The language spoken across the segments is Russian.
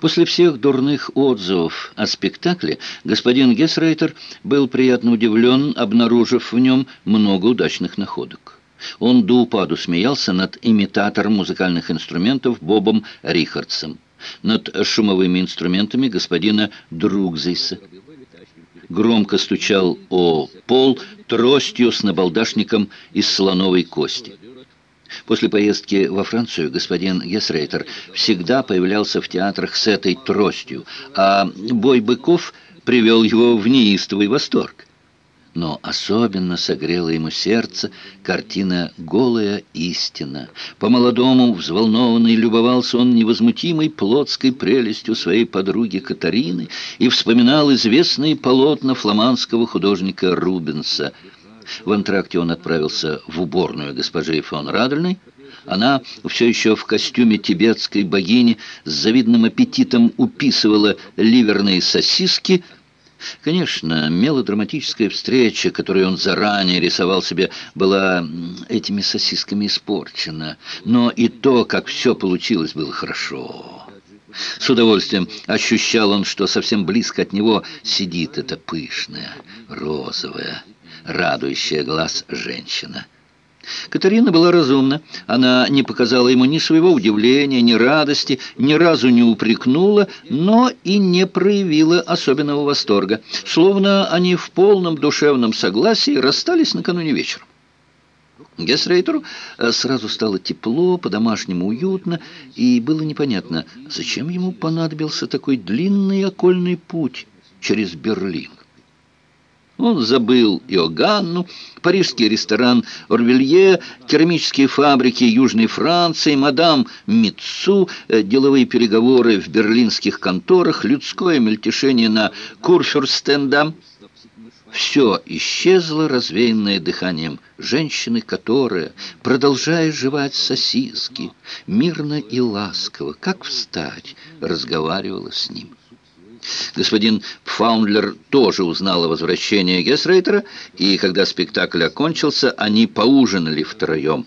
После всех дурных отзывов о спектакле господин Гесрейтер был приятно удивлен, обнаружив в нем много удачных находок. Он до упаду смеялся над имитатором музыкальных инструментов Бобом Рихардсом, над шумовыми инструментами господина Другзейса. Громко стучал о пол тростью с набалдашником из слоновой кости. После поездки во Францию господин Гесрейтер всегда появлялся в театрах с этой тростью, а бой быков привел его в неистовый восторг. Но особенно согрела ему сердце картина «Голая истина». По-молодому, взволнованный, любовался он невозмутимой плотской прелестью своей подруги Катарины и вспоминал известные полотна фламандского художника Рубенса – в антракте он отправился в уборную госпожи фон Радельной. Она все еще в костюме тибетской богини с завидным аппетитом уписывала ливерные сосиски. Конечно, мелодраматическая встреча, которую он заранее рисовал себе, была этими сосисками испорчена. Но и то, как все получилось, было хорошо. С удовольствием ощущал он, что совсем близко от него сидит эта пышная, розовая, радующая глаз женщина. Катарина была разумна. Она не показала ему ни своего удивления, ни радости, ни разу не упрекнула, но и не проявила особенного восторга. Словно они в полном душевном согласии расстались накануне вечером. Гесрейтеру э, сразу стало тепло, по-домашнему уютно, и было непонятно, зачем ему понадобился такой длинный окольный путь через Берлин. Он забыл Иоганну, парижский ресторан Орвелье, керамические фабрики Южной Франции, мадам Митцу, э, деловые переговоры в берлинских конторах, людское мельтешение на Курфюрстендам. Все исчезло, развеянное дыханием женщины, которая, продолжая жевать сосиски, мирно и ласково, как встать, разговаривала с ним. Господин Пфаундлер тоже узнал о возвращении Гесрейтера, и когда спектакль окончился, они поужинали втроем.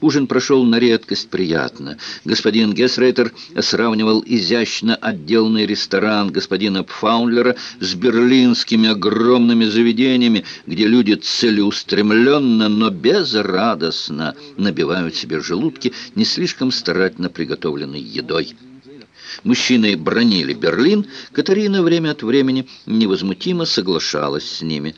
Ужин прошел на редкость приятно. Господин Гесрейтер сравнивал изящно отделанный ресторан господина Пфаундлера с берлинскими огромными заведениями, где люди целеустремленно, но безрадостно набивают себе желудки не слишком старательно приготовленной едой. Мужчины бронили Берлин, Катарина время от времени невозмутимо соглашалась с ними.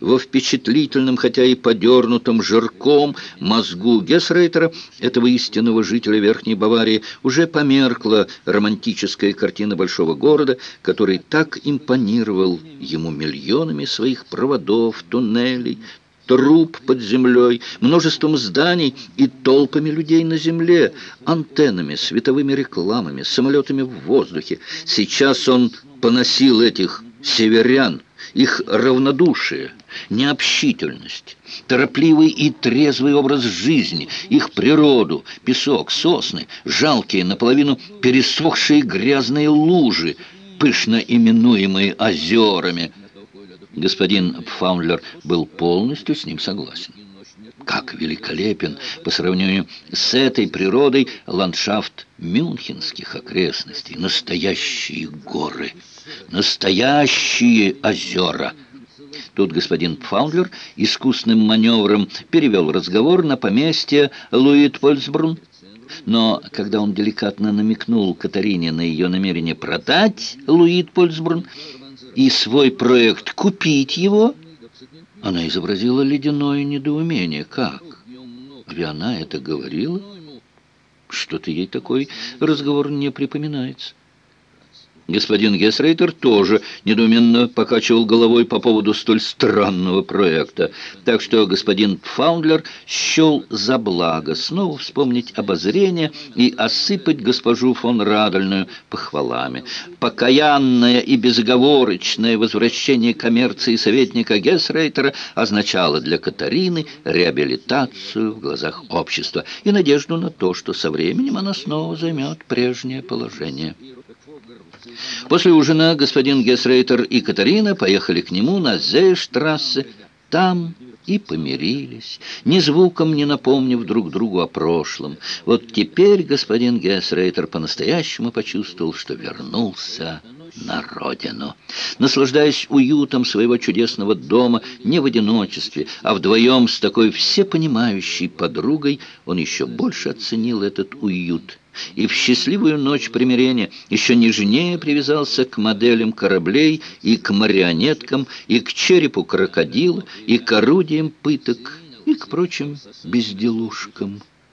Во впечатлительном, хотя и подернутом жирком мозгу Гесрейтера, этого истинного жителя Верхней Баварии, уже померкла романтическая картина большого города, который так импонировал ему миллионами своих проводов, туннелей, труб под землей, множеством зданий и толпами людей на земле, антеннами, световыми рекламами, самолетами в воздухе. Сейчас он поносил этих северян, их равнодушие, необщительность, торопливый и трезвый образ жизни, их природу, песок, сосны, жалкие, наполовину пересохшие грязные лужи, пышно именуемые озерами – Господин Пфаундлер был полностью с ним согласен. Как великолепен по сравнению с этой природой ландшафт мюнхенских окрестностей. Настоящие горы, настоящие озера. Тут господин Пфаундлер искусным маневром перевел разговор на поместье Луитпольсбрун. Но когда он деликатно намекнул Катарине на ее намерение продать Луитпольсбрун, и свой проект купить его, она изобразила ледяное недоумение. Как? Разве она это говорила? Что-то ей такой разговор не припоминается. Господин Гесрейтер тоже недоуменно покачивал головой по поводу столь странного проекта. Так что господин Фаундлер счел за благо снова вспомнить обозрение и осыпать госпожу фон Радольную похвалами. Покаянное и безоговорочное возвращение коммерции советника Гесрейтера означало для Катарины реабилитацию в глазах общества и надежду на то, что со временем она снова займет прежнее положение. После ужина господин Гесрейтер и Катарина поехали к нему на Зейштрассе. Там и помирились, ни звуком не напомнив друг другу о прошлом. Вот теперь господин Гессрейтер по-настоящему почувствовал, что вернулся на родину. Наслаждаясь уютом своего чудесного дома не в одиночестве, а вдвоем с такой всепонимающей подругой, он еще больше оценил этот уют и в счастливую ночь примирения еще нежнее привязался к моделям кораблей и к марионеткам, и к черепу крокодила, и к орудиям пыток, и к прочим безделушкам.